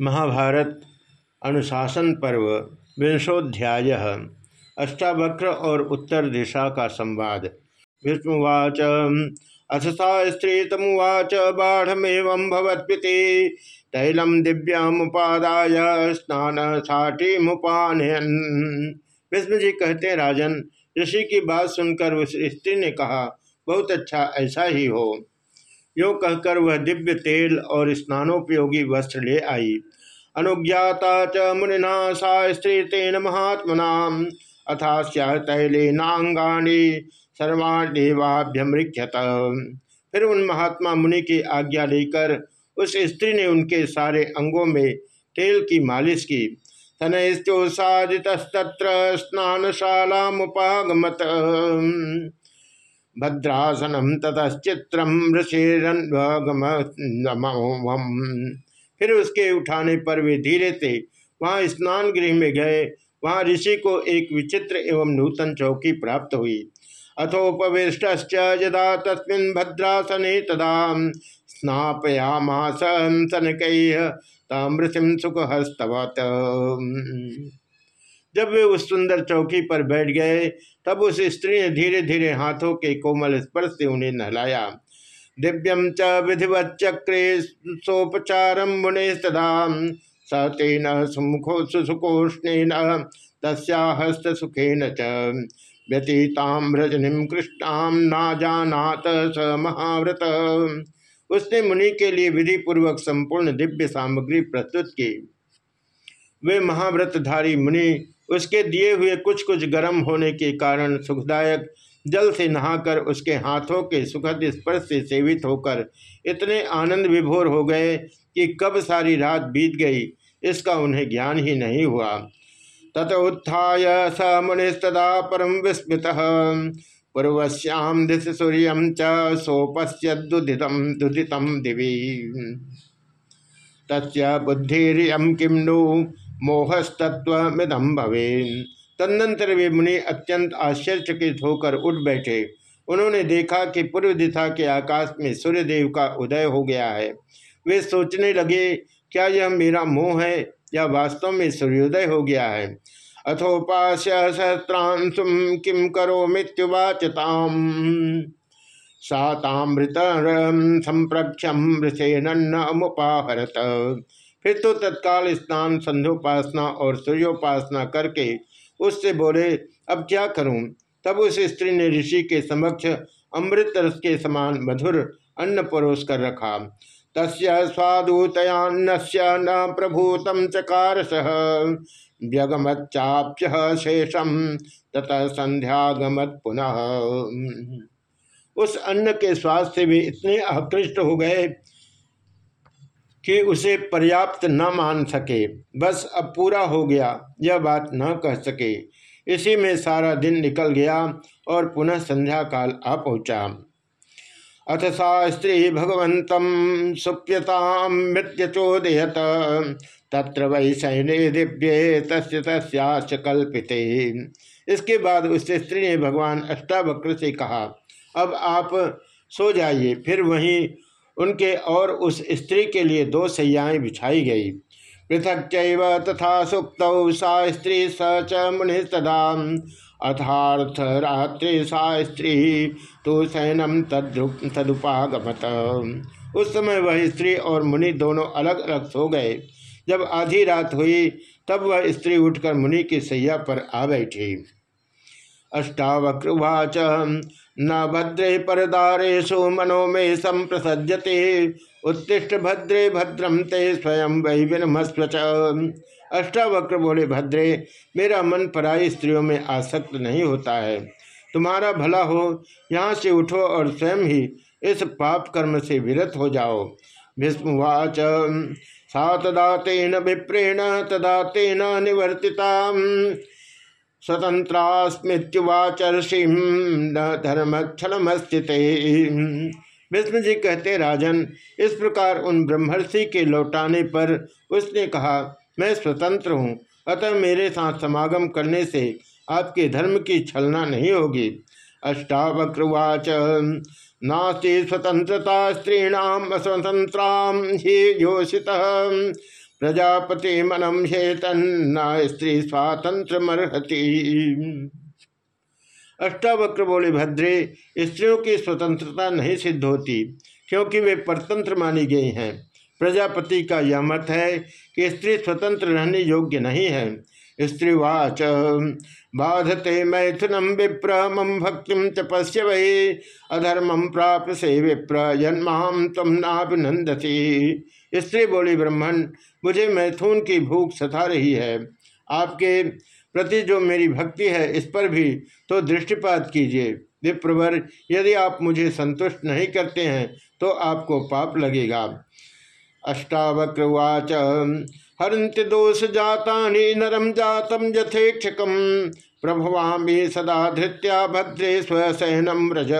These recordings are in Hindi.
महाभारत अनुशासन पर्व, विंशोध्याय, अष्टावक्र और उत्तर दिशा का संवाद। विष्णुवाच अथ सा स्त्री तमुवाच बाढ़मेव भवत्पीति तैलम दिव्यामुपादाय स्नान साठी मुपानयन विष्णु जी कहते, राजन, ऋषि की बात सुनकर उस स्त्री ने कहा, बहुत अच्छा ऐसा ही हो। यो कहकर वह दिव्य तेल और स्नानोपयोगी वस्त्र ले आई। अनुज्ञाता च मुनिना सा स्त्री तेन महात्मना अथा तैलेनांगाणी सर्वाण्यवाभ्यमृक्षत फिर उन महात्मा मुनि की आज्ञा लेकर उस स्त्री ने उनके सारे अंगों में तेल की मालिश की। तनस्तोसादितस्तत्र स्नानशाला मुपागमत भद्रासनम ततश्चित्रम फिर उसके उठाने पर वे धीरे से वहाँ स्नान गृह में गए। वहाँ ऋषि को एक विचित्र एवं नूतन चौकी प्राप्त हुई। अथोपविष्ट यदा तस्मिन् भद्रासने तदा स्नापयामास सनकैः तामृतिम सुखहस्तवत। जब वे उस सुंदर चौकी पर बैठ गए, तब उस स्त्री ने धीरे धीरे हाथों के कोमल स्पर्श से उन्हें नहलाया। दिव्यम च विधिवच्चक्रे सोपचारम मुने सदा। सतेन सुमुखो सुसुकोष्णेन तस्याहस्त सुखेन च। व्यतीताम रजनीम कृष्णाम ना जानात स महाव्रत। उसने मुनि के लिए विधि पूर्वक संपूर्ण दिव्य सामग्री प्रस्तुत की। वे महाव्रतधारी मुनि उसके दिए हुए कुछ कुछ गर्म होने के कारण सुखदायक जल से नहाकर उसके हाथों के सुखद स्पर्श से सेवित होकर इतने आनंद विभोर हो गए कि कब सारी रात बीत गई, इसका उन्हें ज्ञान ही नहीं हुआ। तत उत्थाय स मुनिस्तदा परम विस्मृत। पूर्वश्याम दिश सूर्य च सोपस्य दुदितम दुदितम दिवी। तस्य बुद्धिरियम किम नु? मोहस्तत्वमिदम भवे तदनंतर वे मुनि अत्यंत आश्चर्यचकित होकर उठ बैठे। उन्होंने देखा कि पूर्व दिशा के आकाश में सूर्यदेव का उदय हो गया है। वे सोचने लगे, क्या यह मेरा मोह है? या वास्तव में सूर्योदय हो गया है। अथोपास्य सहस्रांशुम किम करो मृत्युवाचताम? सातामृत संप्रक्षम मुपाहरत फिर तो तत्काल स्नान संध्योपासना और सूर्योपासना करके उससे बोले, अब क्या करूँ? तब उस स्त्री ने ऋषि के समक्ष अमृत रस के समान मधुर अन्न परोस कर रखा। तस्य स्वादुतयान्न न प्रभूतम चकार सह व्यगमच्चाप्य शेषम। तथा संध्यागमत पुनः। उस अन्न के स्वाद से वे इतने आकृष्ट हो गए कि उसे पर्याप्त न मान सके। बस अब पूरा हो गया, यह बात न कह सके। इसी में सारा दिन निकल गया और पुनः संध्या काल आ पहुँचा। अथ सा स्त्री भगवत सुप्यताम मृत्युचोदयत, तत्र वै सैन्य दिव्य तस्य तस्याच कल्पिते। इसके बाद उस स्त्री ने भगवान अष्टावक्र से कहा, अब आप सो जाइए, फिर वहीं उनके और उस स्त्री के लिए दो सैयाएँ बिछाई गई। पृथक तथा सुक्त सा स्त्री स च मुनि सदा। अथार्थ रात्रि सा स्त्री तो सैनम तदुपागमत। उस समय वह स्त्री और मुनि दोनों अलग अलग सो गए। जब आधी रात हुई, तब वह स्त्री उठकर मुनि की सैया पर आ बैठी। अष्टावक्रवाच। न भद्रे परदारेशु मनो में संप्रसज्जते उत्तिष्ठ भद्रे भद्रम ते स्वयं वही विनमस्वच अष्टावक्र बोले, भद्रे, मेरा मन पराई स्त्रियों में आसक्त नहीं होता है। तुम्हारा भला हो, यहाँ से उठो और स्वयं ही इस पाप कर्म से विरत हो जाओ। भीष्मवाच सा तदा तेन विप्रेण तदा तेन निवर्तिता स्वतंत्रास्मृत्युवाचर्षिम न धर्मक्षण स्थित विष्णु जी कहते, राजन, इस प्रकार उन ब्रह्मर्षि के लौटाने पर उसने कहा, मैं स्वतंत्र हूँ, अतः मेरे साथ समागम करने से आपके धर्म की छलना नहीं होगी। अष्टावक्रवाच, नास्ति स्वतंत्रता स्त्रीण अस्वतंत्रा ही योषित। प्रजापति मनम हेतन न स्त्री स्वातंत्र अष्टावक्र बोले भद्रे, स्त्रियों की स्वतंत्रता नहीं सिद्ध होती, क्योंकि वे परतंत्र मानी गई हैं। प्रजापति का यह मत है कि स्त्री स्वतंत्र रहने योग्य नहीं है। स्त्रीवाच बाधते मैथुनम विप्र मम भक्ति तपस्य वही अधर्मम प्राप्त से विप्र जन्माम तम नाभिनंदती स्त्री बोली ब्रह्मण मुझे मैथुन की भूख सता रही है। आपके प्रति जो मेरी भक्ति है, इस पर भी तो दृष्टिपात कीजिए। विप्रवर, यदि आप मुझे संतुष्ट नहीं करते हैं तो आपको पाप लगेगा। अष्टावक्रवाच हरंत दोष जाता नरम जातम यथेक्षकम। प्रभवामी सदा धृत्या भद्रे स्वसहनम व्रज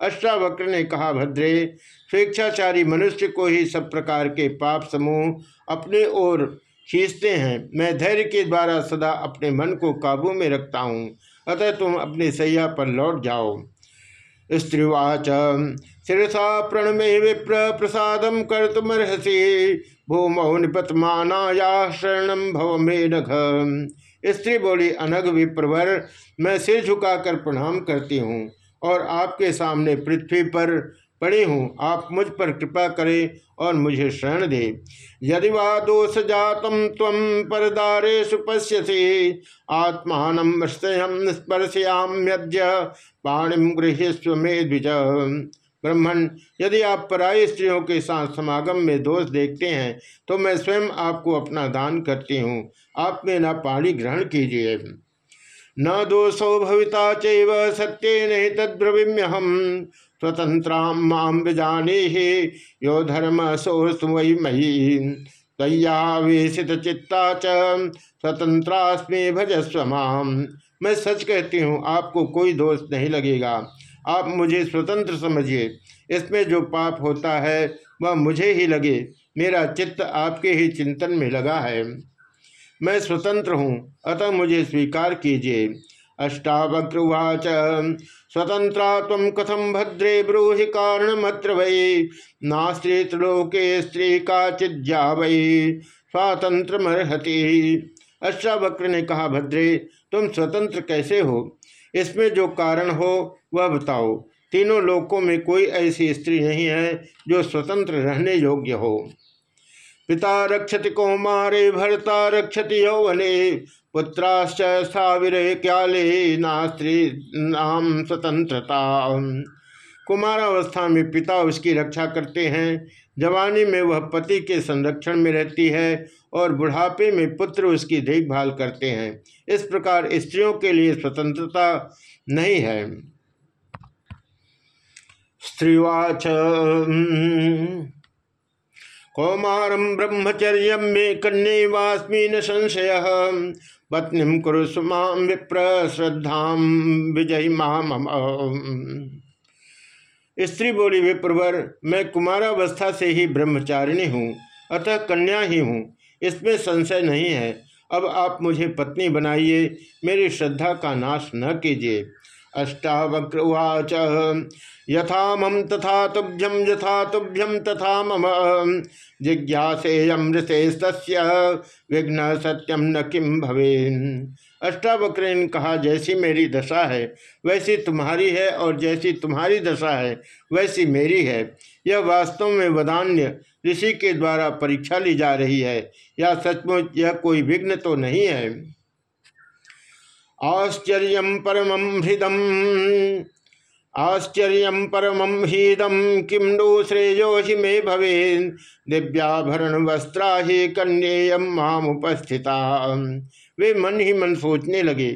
अष्टावक्र ने कहा, भद्रे, स्वेच्छाचारी मनुष्य को ही सब प्रकार के पाप समूह अपने ओर खींचते हैं। मैं धैर्य के द्वारा सदा अपने मन को काबू में रखता हूँ। अतः तुम अपने सैया पर लौट जाओ। स्त्रीवाच, शिरसा प्रणमे विप्र प्रसाद कर कर्तमर्हसी भूमौ निपतमानाया शरण भव मे नघ स्त्री बोली, अनघ विप्रवर, मैं सिर झुकाकर प्रणाम करती हूँ और आपके सामने पृथ्वी पर पड़ी हूँ। आप मुझ पर कृपा करें और मुझे शरण दे। यदि वा दोष जातम तम परदारेशु पश्यसी आत्मान स्पर्शयाम्यद्य पाणिम गृहस्व में ब्रह्मण, यदि आप पराई स्त्रियों के साथ समागम में दोष देखते हैं तो मैं स्वयं आपको अपना दान करती हूँ। आप में न पाणी ग्रहण कीजिए। न दोषो भविता चैव सत्य नहीं तद्रविम्य हम स्वतंत्रा माम विजाने यो धर्म सोस्मयी मही तय्यावेशित चित्ता च स्वतंत्रास्मे भजस्व माम मैं सच कहती हूँ, आपको कोई दोष नहीं लगेगा। आप मुझे स्वतंत्र समझिए। इसमें जो पाप होता है, वह मुझे ही लगे। मेरा चित्त आपके ही चिंतन में लगा है। मैं स्वतंत्र हूँ, अतः मुझे स्वीकार कीजिए। अष्टावक्रवाच। स्वतंत्रा तम कथम भद्रे ब्रूहि कारणमत्र वै। नास्त्री त्रिलोके स्त्री का चिज्जा वै। स्वातंत्र मरहती अष्टावक्र ने कहा, भद्रे, तुम स्वतंत्र कैसे हो? इसमें जो कारण हो, वह बताओ। तीनों लोकों में कोई ऐसी स्त्री नहीं है जो स्वतंत्र रहने योग्य हो। पिता रक्षति कौमारे, भरता रक्षति यौवने, पुत्राश्च स्थाविरे क्याले नास्त्री नाम स्वतंत्रता। कुमारावस्था में पिता उसकी रक्षा करते हैं। जवानी में वह पति के संरक्षण में रहती है और बुढ़ापे में पुत्र उसकी देखभाल करते हैं। इस प्रकार स्त्रियों के लिए स्वतंत्रता नहीं है। स्त्रीवाच कौमारम ब्रह्मचर्य में कन्या वास्मी न संशय। पत्नी कुरु विप्र, श्रद्धा विजय माम। स्त्री बोली विप्रवर मैं कुमारावस्था से ही ब्रह्मचारिणी हूँ, अतः कन्या ही हूँ। इसमें संशय नहीं है। अब आप मुझे पत्नी बनाइए, मेरी श्रद्धा का नाश न कीजिए। अष्टावक्रवाच यथा मम तथा तुभ्यम यथा तुभ्यम तथा मम। जिज्ञासेयमृते विघ्न सत्यम न किम भवे अष्टावक्र ने कहा, जैसी मेरी दशा है, वैसी तुम्हारी है, और जैसी तुम्हारी दशा है, वैसी मेरी है। यह वास्तव में वदान्य ऋषि के द्वारा परीक्षा ली जा रही है। या सचमुच यह कोई विघ्न तो नहीं है? आश्चर्य परम हृदम आश्चर्य परम हीदम किम नो श्रेयो हि मे भवे दिव्याभरण वस्त्रा ही कन्येयम माम उपस्थिता वे मन ही मन सोचने लगे।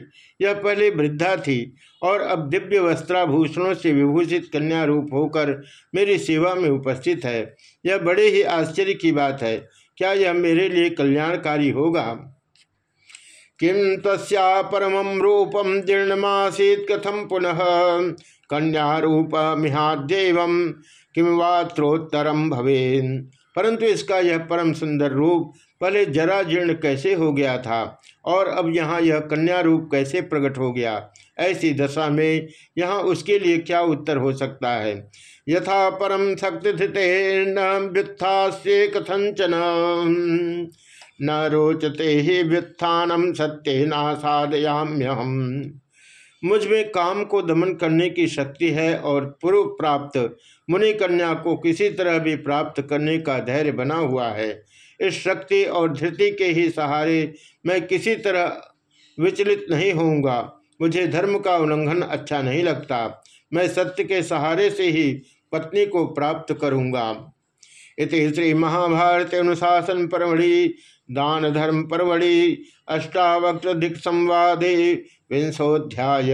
यह पहले वृद्धा थी और अब दिव्य वस्त्राभूषणों से विभूषित कन्या रूप होकर मेरी सेवा में उपस्थित है। यह बड़े ही आश्चर्य की बात है। क्या यह मेरे लिए कल्याणकारी होगा? किम तस्या परम रूपम जीर्णमासीत कथम पुनः? कन्या रूप मिहादेव किम वात्रोत्तरम भवे परंतु इसका यह परम सुंदर रूप पहले जरा जीर्ण कैसे हो गया था? और अब यहाँ यह कन्या रूप कैसे प्रकट हो गया? ऐसी दशा में यहाँ उसके लिए क्या उत्तर हो सकता है? यथा परम शक्ति न व्युत्थास्ये कथंचन न रोचते ही व्युत्थानम सत्य नासादयाम्यहम। मुझमें काम को दमन करने की शक्ति है और पूर्व प्राप्त मुनि कन्या को किसी तरह भी प्राप्त करने का धैर्य बना हुआ है। इस शक्ति और धृति के ही सहारे मैं किसी तरह विचलित नहीं होऊँगा। मुझे धर्म का उल्लंघन अच्छा नहीं लगता। मैं सत्य के सहारे से ही पत्नी को प्राप्त करूँगा। इति श्री महाभारत अनुशासन परमढ़ि दान धर्म परमढ़ि, अष्टावक्र दिक संवादे विंशोध्याय।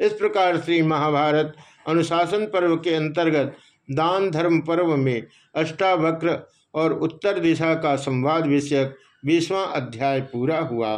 इस प्रकार श्री महाभारत अनुशासन पर्व के अंतर्गत दान धर्म पर्व में अष्टावक्र और उत्तर दिशा का संवाद विषयक बीसवा अध्याय पूरा हुआ।